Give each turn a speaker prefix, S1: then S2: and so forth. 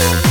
S1: Yeah.